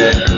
Yeah.